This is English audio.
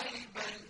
شعيبا